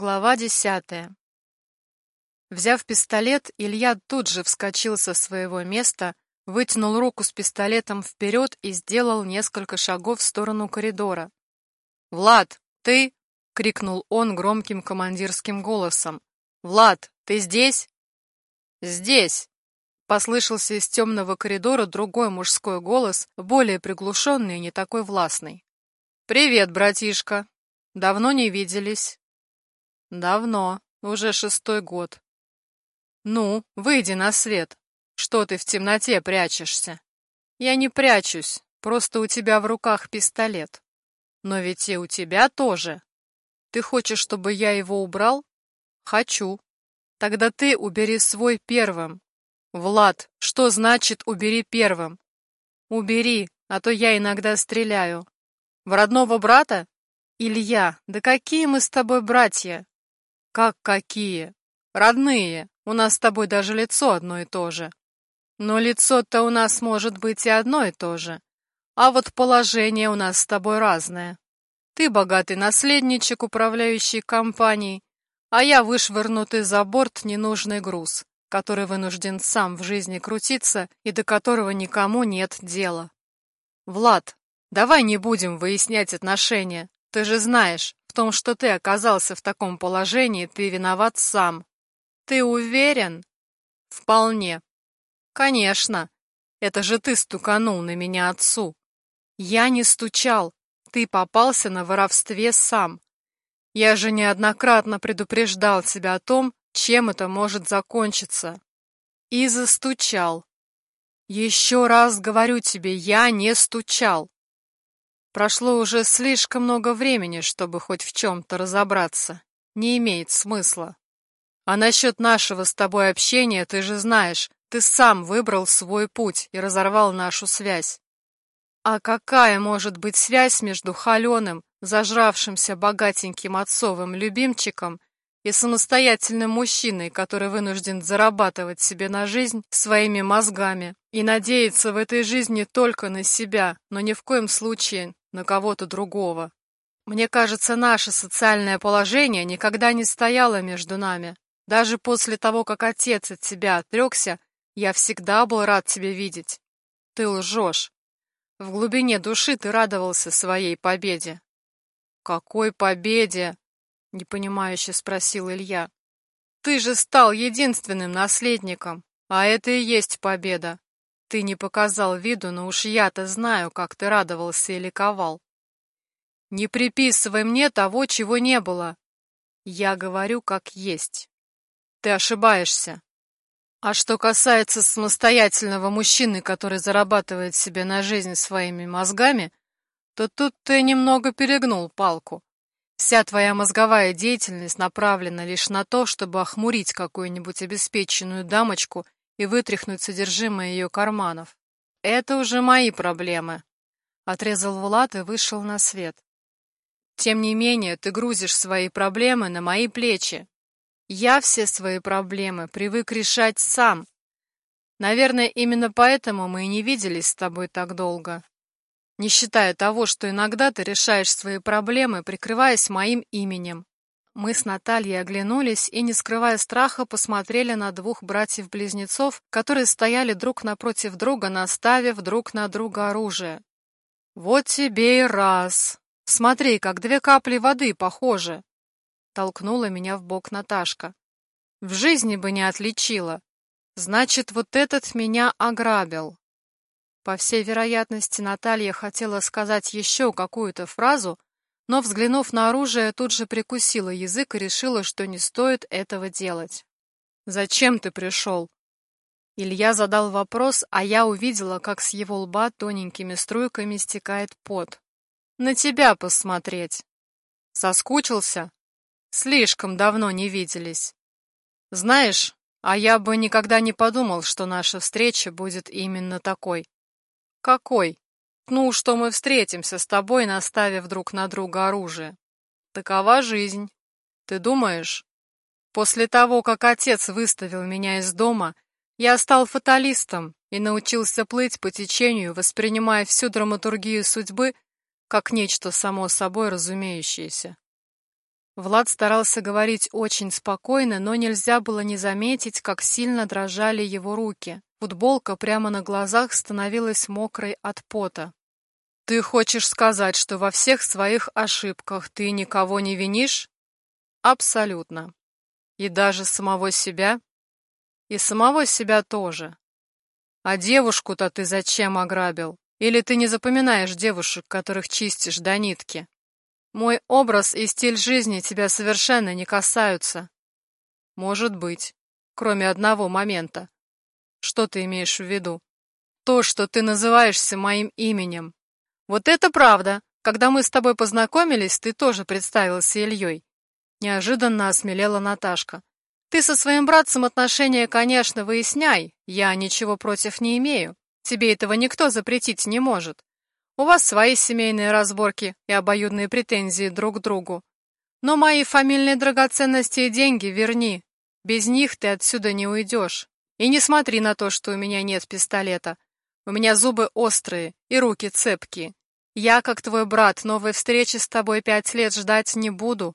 Глава десятая. Взяв пистолет, Илья тут же вскочил со своего места, вытянул руку с пистолетом вперед и сделал несколько шагов в сторону коридора. «Влад, ты?» — крикнул он громким командирским голосом. «Влад, ты здесь?» «Здесь!» — послышался из темного коридора другой мужской голос, более приглушенный и не такой властный. «Привет, братишка! Давно не виделись?» Давно, уже шестой год. Ну, выйди на свет. Что ты в темноте прячешься? Я не прячусь, просто у тебя в руках пистолет. Но ведь и у тебя тоже. Ты хочешь, чтобы я его убрал? Хочу. Тогда ты убери свой первым. Влад, что значит убери первым? Убери, а то я иногда стреляю. В родного брата? Илья, да какие мы с тобой братья? Как какие? Родные. У нас с тобой даже лицо одно и то же. Но лицо-то у нас может быть и одно и то же. А вот положение у нас с тобой разное. Ты богатый наследничек, управляющий компанией, а я вышвырнутый за борт ненужный груз, который вынужден сам в жизни крутиться и до которого никому нет дела. Влад, давай не будем выяснять отношения. Ты же знаешь, том, что ты оказался в таком положении, ты виноват сам. Ты уверен? Вполне. Конечно. Это же ты стуканул на меня отцу. Я не стучал. Ты попался на воровстве сам. Я же неоднократно предупреждал тебя о том, чем это может закончиться. И застучал. Еще раз говорю тебе, я не стучал. Прошло уже слишком много времени, чтобы хоть в чем-то разобраться. Не имеет смысла. А насчет нашего с тобой общения ты же знаешь, ты сам выбрал свой путь и разорвал нашу связь. А какая может быть связь между холеным, зажравшимся богатеньким отцовым любимчиком и самостоятельным мужчиной, который вынужден зарабатывать себе на жизнь своими мозгами и надеяться в этой жизни только на себя, но ни в коем случае на кого-то другого. Мне кажется, наше социальное положение никогда не стояло между нами. Даже после того, как отец от тебя отрекся, я всегда был рад тебя видеть. Ты лжешь. В глубине души ты радовался своей победе. Какой победе? Непонимающе спросил Илья. Ты же стал единственным наследником, а это и есть победа. Ты не показал виду, но уж я-то знаю, как ты радовался и ликовал. Не приписывай мне того, чего не было. Я говорю, как есть. Ты ошибаешься. А что касается самостоятельного мужчины, который зарабатывает себе на жизнь своими мозгами, то тут ты немного перегнул палку. Вся твоя мозговая деятельность направлена лишь на то, чтобы охмурить какую-нибудь обеспеченную дамочку и вытряхнуть содержимое ее карманов. Это уже мои проблемы. Отрезал Влад и вышел на свет. Тем не менее, ты грузишь свои проблемы на мои плечи. Я все свои проблемы привык решать сам. Наверное, именно поэтому мы и не виделись с тобой так долго. Не считая того, что иногда ты решаешь свои проблемы, прикрываясь моим именем. Мы с Натальей оглянулись и, не скрывая страха, посмотрели на двух братьев-близнецов, которые стояли друг напротив друга, наставив друг на друга оружие. «Вот тебе и раз! Смотри, как две капли воды похожи!» Толкнула меня в бок Наташка. «В жизни бы не отличила. Значит, вот этот меня ограбил». По всей вероятности, Наталья хотела сказать еще какую-то фразу, но, взглянув на оружие, тут же прикусила язык и решила, что не стоит этого делать. «Зачем ты пришел?» Илья задал вопрос, а я увидела, как с его лба тоненькими струйками стекает пот. «На тебя посмотреть!» «Соскучился?» «Слишком давно не виделись. Знаешь, а я бы никогда не подумал, что наша встреча будет именно такой». «Какой?» Ну, что мы встретимся с тобой, наставив друг на друга оружие. Такова жизнь. Ты думаешь? После того, как отец выставил меня из дома, я стал фаталистом и научился плыть по течению, воспринимая всю драматургию судьбы как нечто само собой разумеющееся. Влад старался говорить очень спокойно, но нельзя было не заметить, как сильно дрожали его руки. Футболка прямо на глазах становилась мокрой от пота. «Ты хочешь сказать, что во всех своих ошибках ты никого не винишь?» «Абсолютно. И даже самого себя?» «И самого себя тоже. А девушку-то ты зачем ограбил? Или ты не запоминаешь девушек, которых чистишь до нитки?» Мой образ и стиль жизни тебя совершенно не касаются. Может быть, кроме одного момента. Что ты имеешь в виду? То, что ты называешься моим именем. Вот это правда. Когда мы с тобой познакомились, ты тоже представился Ильей. Неожиданно осмелела Наташка. Ты со своим братцем отношения, конечно, выясняй. Я ничего против не имею. Тебе этого никто запретить не может. У вас свои семейные разборки и обоюдные претензии друг к другу. Но мои фамильные драгоценности и деньги верни. Без них ты отсюда не уйдешь. И не смотри на то, что у меня нет пистолета. У меня зубы острые и руки цепкие. Я, как твой брат, новой встречи с тобой пять лет ждать не буду.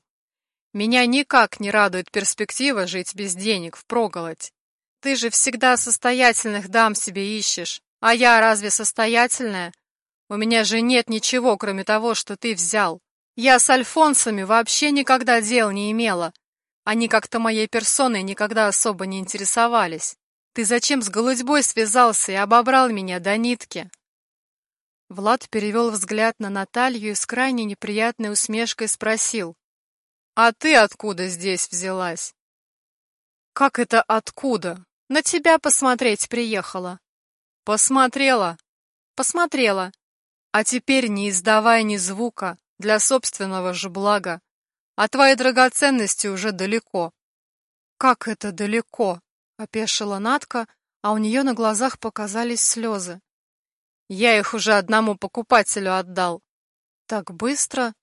Меня никак не радует перспектива жить без денег впроголодь. Ты же всегда состоятельных дам себе ищешь. А я разве состоятельная? У меня же нет ничего, кроме того, что ты взял. Я с альфонсами вообще никогда дел не имела. Они как-то моей персоной никогда особо не интересовались. Ты зачем с голудьбой связался и обобрал меня до нитки?» Влад перевел взгляд на Наталью и с крайне неприятной усмешкой спросил. «А ты откуда здесь взялась?» «Как это откуда? На тебя посмотреть приехала». «Посмотрела?» «Посмотрела. А теперь не издавай ни звука для собственного же блага, а твои драгоценности уже далеко. Как это далеко? Опешила Натка, а у нее на глазах показались слезы. Я их уже одному покупателю отдал. Так быстро?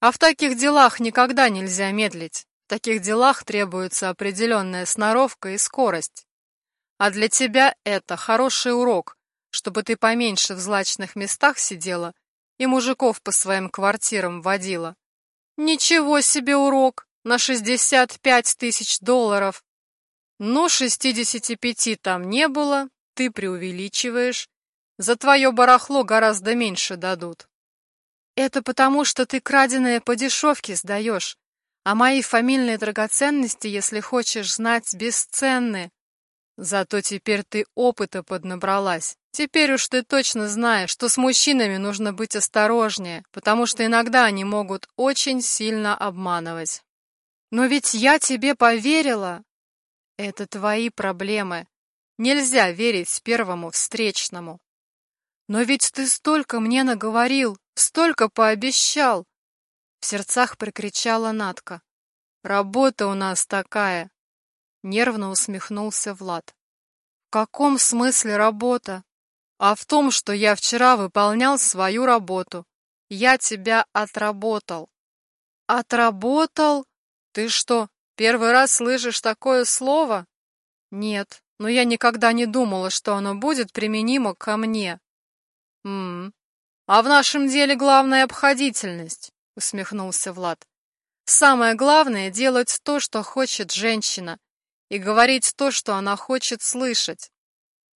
А в таких делах никогда нельзя медлить. В таких делах требуется определенная сноровка и скорость. А для тебя это хороший урок, чтобы ты поменьше в злачных местах сидела и мужиков по своим квартирам водила. Ничего себе урок! На шестьдесят пять тысяч долларов! Шестидесяти пяти там не было, ты преувеличиваешь. За твое барахло гораздо меньше дадут. Это потому, что ты краденое по дешевке сдаешь, а мои фамильные драгоценности, если хочешь знать, бесценны. Зато теперь ты опыта поднабралась. Теперь уж ты точно знаешь, что с мужчинами нужно быть осторожнее, потому что иногда они могут очень сильно обманывать. Но ведь я тебе поверила. Это твои проблемы. Нельзя верить первому встречному. Но ведь ты столько мне наговорил, столько пообещал. В сердцах прикричала Натка. Работа у нас такая. Нервно усмехнулся Влад. В каком смысле работа? а в том, что я вчера выполнял свою работу. Я тебя отработал. Отработал? Ты что, первый раз слышишь такое слово? Нет, но я никогда не думала, что оно будет применимо ко мне. М, -м. А в нашем деле главная обходительность, усмехнулся Влад. Самое главное делать то, что хочет женщина, и говорить то, что она хочет слышать.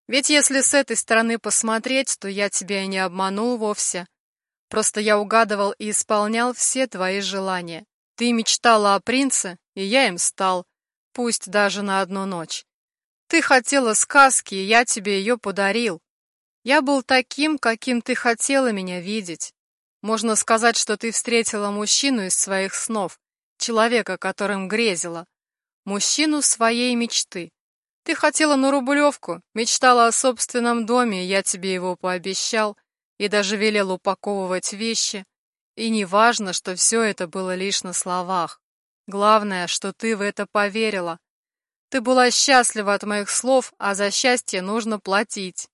Ведь если с этой стороны посмотреть, то я тебя и не обманул вовсе. Просто я угадывал и исполнял все твои желания. Ты мечтала о принце, и я им стал, пусть даже на одну ночь. Ты хотела сказки, и я тебе ее подарил. Я был таким, каким ты хотела меня видеть. Можно сказать, что ты встретила мужчину из своих снов, человека, которым грезила, мужчину своей мечты. Ты хотела на Рублевку, мечтала о собственном доме, я тебе его пообещал и даже велел упаковывать вещи. И не важно, что все это было лишь на словах. Главное, что ты в это поверила. Ты была счастлива от моих слов, а за счастье нужно платить.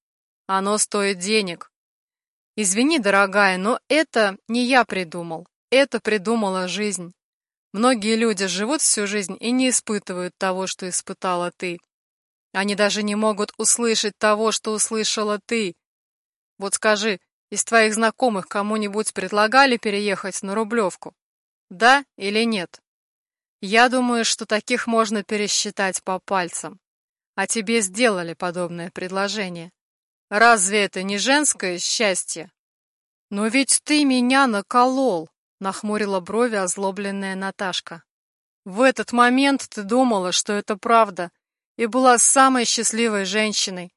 Оно стоит денег. Извини, дорогая, но это не я придумал. Это придумала жизнь. Многие люди живут всю жизнь и не испытывают того, что испытала ты. Они даже не могут услышать того, что услышала ты. Вот скажи, из твоих знакомых кому-нибудь предлагали переехать на Рублевку? Да или нет? Я думаю, что таких можно пересчитать по пальцам. А тебе сделали подобное предложение. Разве это не женское счастье? Но ведь ты меня наколол, нахмурила брови озлобленная Наташка. В этот момент ты думала, что это правда, и была самой счастливой женщиной.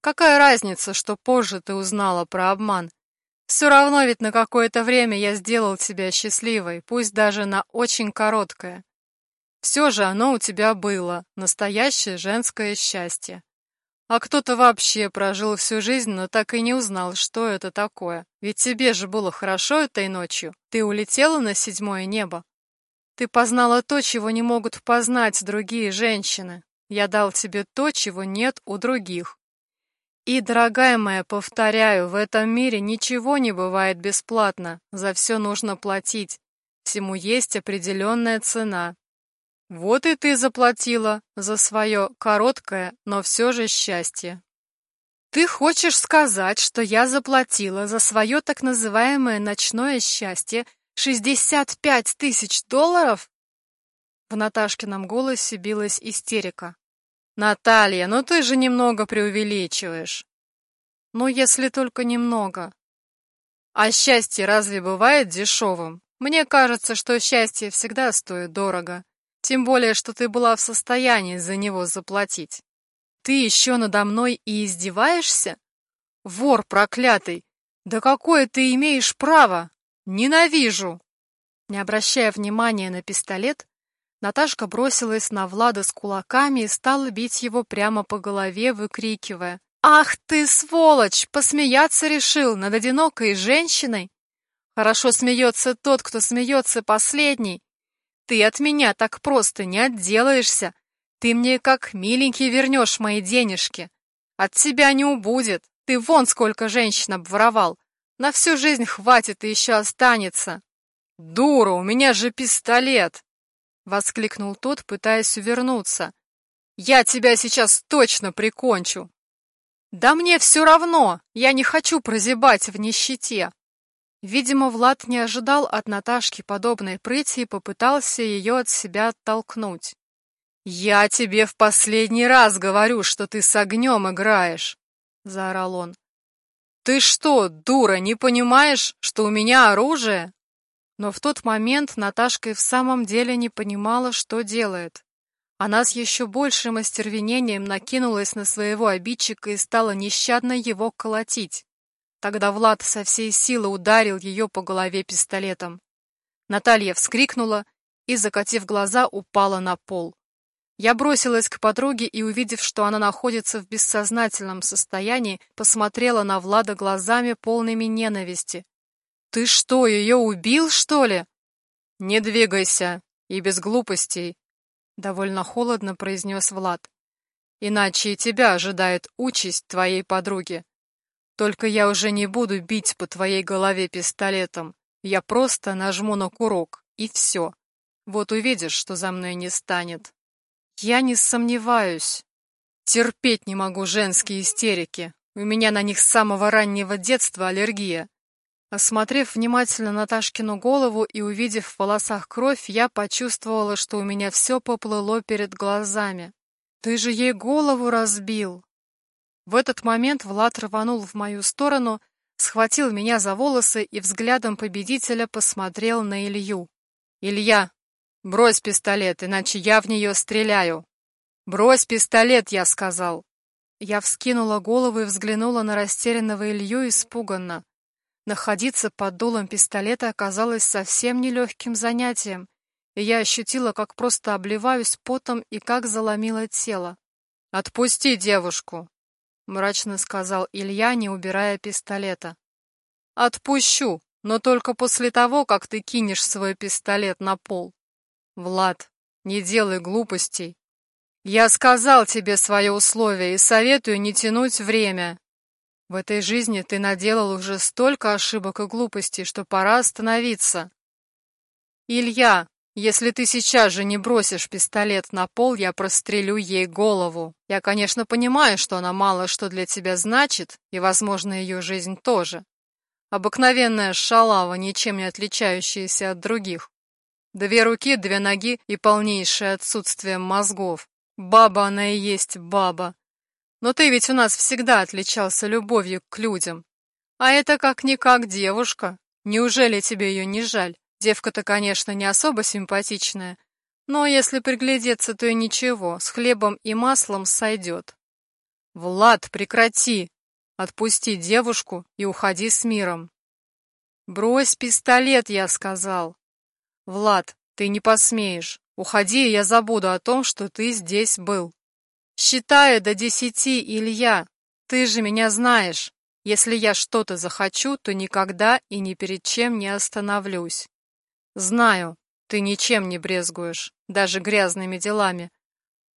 Какая разница, что позже ты узнала про обман? Все равно ведь на какое-то время я сделал тебя счастливой, пусть даже на очень короткое. Все же оно у тебя было, настоящее женское счастье. А кто-то вообще прожил всю жизнь, но так и не узнал, что это такое. Ведь тебе же было хорошо этой ночью. Ты улетела на седьмое небо. Ты познала то, чего не могут познать другие женщины. Я дал тебе то, чего нет у других. И, дорогая моя, повторяю, в этом мире ничего не бывает бесплатно. За все нужно платить. Всему есть определенная цена. Вот и ты заплатила за свое короткое, но все же счастье. Ты хочешь сказать, что я заплатила за свое так называемое ночное счастье 65 тысяч долларов? В Наташкином голосе билась истерика. Наталья, ну ты же немного преувеличиваешь. Ну, если только немного. А счастье разве бывает дешевым? Мне кажется, что счастье всегда стоит дорого. Тем более, что ты была в состоянии за него заплатить. Ты еще надо мной и издеваешься? Вор проклятый! Да какое ты имеешь право? Ненавижу!» Не обращая внимания на пистолет, Наташка бросилась на Влада с кулаками и стала бить его прямо по голове, выкрикивая. «Ах ты, сволочь! Посмеяться решил над одинокой женщиной? Хорошо смеется тот, кто смеется последний. Ты от меня так просто не отделаешься. Ты мне как миленький вернешь мои денежки. От тебя не убудет. Ты вон сколько женщин обворовал. На всю жизнь хватит и еще останется. Дура, у меня же пистолет! Воскликнул тот, пытаясь увернуться. Я тебя сейчас точно прикончу. Да мне все равно, я не хочу прозябать в нищете. Видимо, Влад не ожидал от Наташки подобной прыти и попытался ее от себя оттолкнуть. «Я тебе в последний раз говорю, что ты с огнем играешь!» — заорал он. «Ты что, дура, не понимаешь, что у меня оружие?» Но в тот момент Наташка и в самом деле не понимала, что делает. Она с еще большим остервенением накинулась на своего обидчика и стала нещадно его колотить. Тогда Влад со всей силы ударил ее по голове пистолетом. Наталья вскрикнула и, закатив глаза, упала на пол. Я бросилась к подруге и, увидев, что она находится в бессознательном состоянии, посмотрела на Влада глазами, полными ненависти. «Ты что, ее убил, что ли?» «Не двигайся, и без глупостей», — довольно холодно произнес Влад. «Иначе и тебя ожидает участь твоей подруги. Только я уже не буду бить по твоей голове пистолетом. Я просто нажму на курок, и все. Вот увидишь, что за мной не станет. Я не сомневаюсь. Терпеть не могу женские истерики. У меня на них с самого раннего детства аллергия. Осмотрев внимательно Наташкину голову и увидев в волосах кровь, я почувствовала, что у меня все поплыло перед глазами. «Ты же ей голову разбил!» В этот момент Влад рванул в мою сторону, схватил меня за волосы и взглядом победителя посмотрел на Илью. «Илья, брось пистолет, иначе я в нее стреляю!» «Брось пистолет!» — я сказал. Я вскинула голову и взглянула на растерянного Илью испуганно. Находиться под дулом пистолета оказалось совсем нелегким занятием, и я ощутила, как просто обливаюсь потом и как заломило тело. «Отпусти девушку!» Мрачно сказал Илья, не убирая пистолета. Отпущу, но только после того, как ты кинешь свой пистолет на пол. Влад, не делай глупостей. Я сказал тебе свое условие и советую не тянуть время. В этой жизни ты наделал уже столько ошибок и глупостей, что пора остановиться. Илья, если ты сейчас же не бросишь пистолет на пол, я прострелю ей голову. Я, конечно, понимаю, что она мало что для тебя значит, и, возможно, ее жизнь тоже. Обыкновенная шалава, ничем не отличающаяся от других. Две руки, две ноги и полнейшее отсутствие мозгов. Баба она и есть баба. Но ты ведь у нас всегда отличался любовью к людям. А это как-никак девушка. Неужели тебе ее не жаль? Девка-то, конечно, не особо симпатичная, но если приглядеться, то и ничего, с хлебом и маслом сойдет. Влад, прекрати! Отпусти девушку и уходи с миром. Брось пистолет, я сказал. Влад, ты не посмеешь. Уходи, и я забуду о том, что ты здесь был. Считаю до десяти, Илья. Ты же меня знаешь. Если я что-то захочу, то никогда и ни перед чем не остановлюсь. Знаю, ты ничем не брезгуешь, даже грязными делами.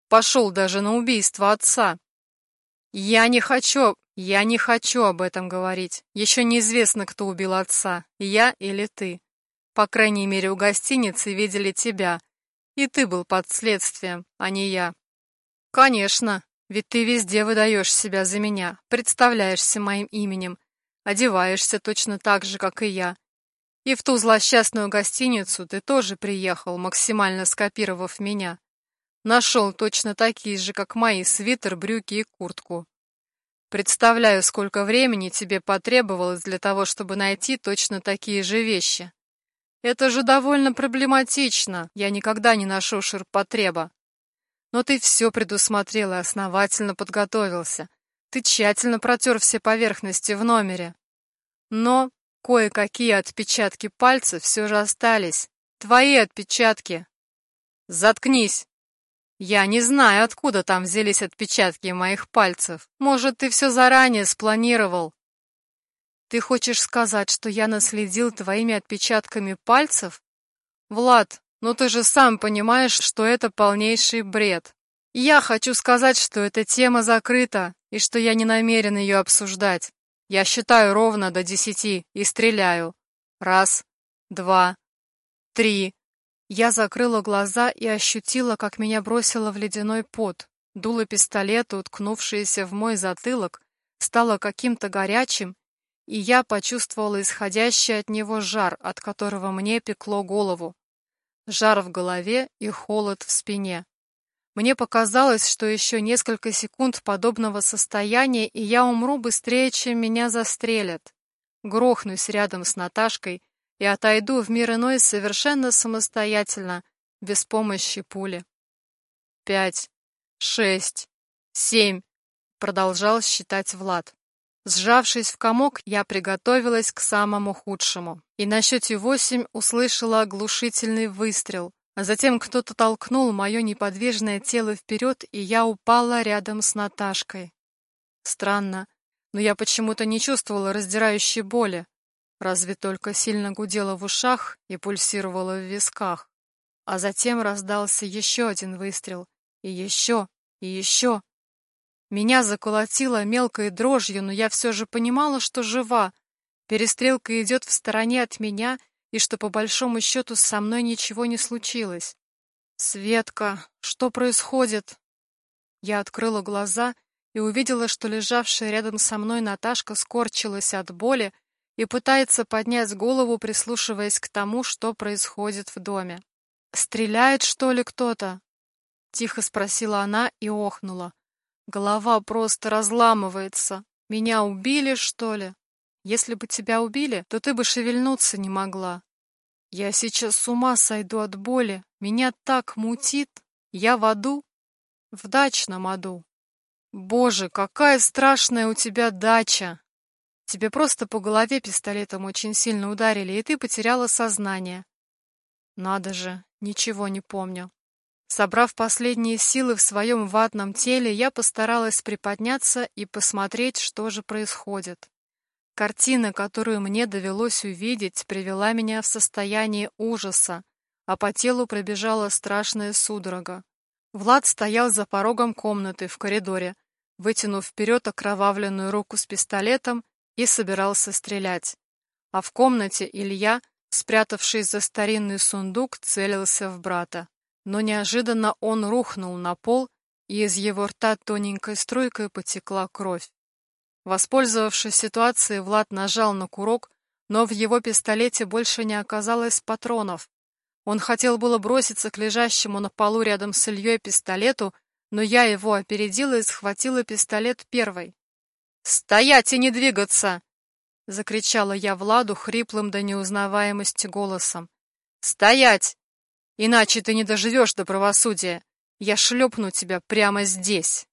Пошел даже на убийство отца. Я не хочу, я не хочу об этом говорить. Еще неизвестно, кто убил отца, я или ты. По крайней мере, у гостиницы видели тебя, и ты был под следствием, а не я. Конечно, ведь ты везде выдаешь себя за меня, представляешься моим именем, одеваешься точно так же, как и я. И в ту злосчастную гостиницу ты тоже приехал, максимально скопировав меня. Нашел точно такие же, как мои, свитер, брюки и куртку. Представляю, сколько времени тебе потребовалось для того, чтобы найти точно такие же вещи. Это же довольно проблематично, я никогда не ношу ширпотреба. Но ты все предусмотрел и основательно подготовился. Ты тщательно протер все поверхности в номере. Но кое-какие отпечатки пальцев все же остались. Твои отпечатки. Заткнись. Я не знаю, откуда там взялись отпечатки моих пальцев. Может, ты все заранее спланировал. Ты хочешь сказать, что я наследил твоими отпечатками пальцев? Влад, ну ты же сам понимаешь, что это полнейший бред. Я хочу сказать, что эта тема закрыта, и что я не намерен ее обсуждать. Я считаю ровно до десяти и стреляю. Раз, два, три. Я закрыла глаза и ощутила, как меня бросило в ледяной пот. Дуло пистолета, уткнувшееся в мой затылок, стало каким-то горячим и я почувствовала исходящий от него жар, от которого мне пекло голову. Жар в голове и холод в спине. Мне показалось, что еще несколько секунд подобного состояния, и я умру быстрее, чем меня застрелят. Грохнусь рядом с Наташкой и отойду в мир иной совершенно самостоятельно, без помощи пули. Пять, шесть, семь, продолжал считать Влад. Сжавшись в комок, я приготовилась к самому худшему. И на счете восемь услышала оглушительный выстрел. А затем кто-то толкнул мое неподвижное тело вперед, и я упала рядом с Наташкой. Странно, но я почему-то не чувствовала раздирающей боли, разве только сильно гудела в ушах и пульсировала в висках. А затем раздался еще один выстрел, и еще, и еще. Меня заколотило мелкой дрожью, но я все же понимала, что жива. Перестрелка идет в стороне от меня, и что по большому счету со мной ничего не случилось. «Светка, что происходит?» Я открыла глаза и увидела, что лежавшая рядом со мной Наташка скорчилась от боли и пытается поднять голову, прислушиваясь к тому, что происходит в доме. «Стреляет, что ли, кто-то?» Тихо спросила она и охнула. Голова просто разламывается. Меня убили, что ли? Если бы тебя убили, то ты бы шевельнуться не могла. Я сейчас с ума сойду от боли. Меня так мутит. Я в аду. В дачном аду. Боже, какая страшная у тебя дача. Тебе просто по голове пистолетом очень сильно ударили, и ты потеряла сознание. Надо же, ничего не помню. Собрав последние силы в своем ватном теле, я постаралась приподняться и посмотреть, что же происходит. Картина, которую мне довелось увидеть, привела меня в состояние ужаса, а по телу пробежала страшная судорога. Влад стоял за порогом комнаты в коридоре, вытянув вперед окровавленную руку с пистолетом и собирался стрелять. А в комнате Илья, спрятавшись за старинный сундук, целился в брата но неожиданно он рухнул на пол, и из его рта тоненькой струйкой потекла кровь. Воспользовавшись ситуацией, Влад нажал на курок, но в его пистолете больше не оказалось патронов. Он хотел было броситься к лежащему на полу рядом с Ильей пистолету, но я его опередила и схватила пистолет первой. «Стоять и не двигаться!» — закричала я Владу хриплым до неузнаваемости голосом. «Стоять! Иначе ты не доживешь до правосудия. Я шлепну тебя прямо здесь!»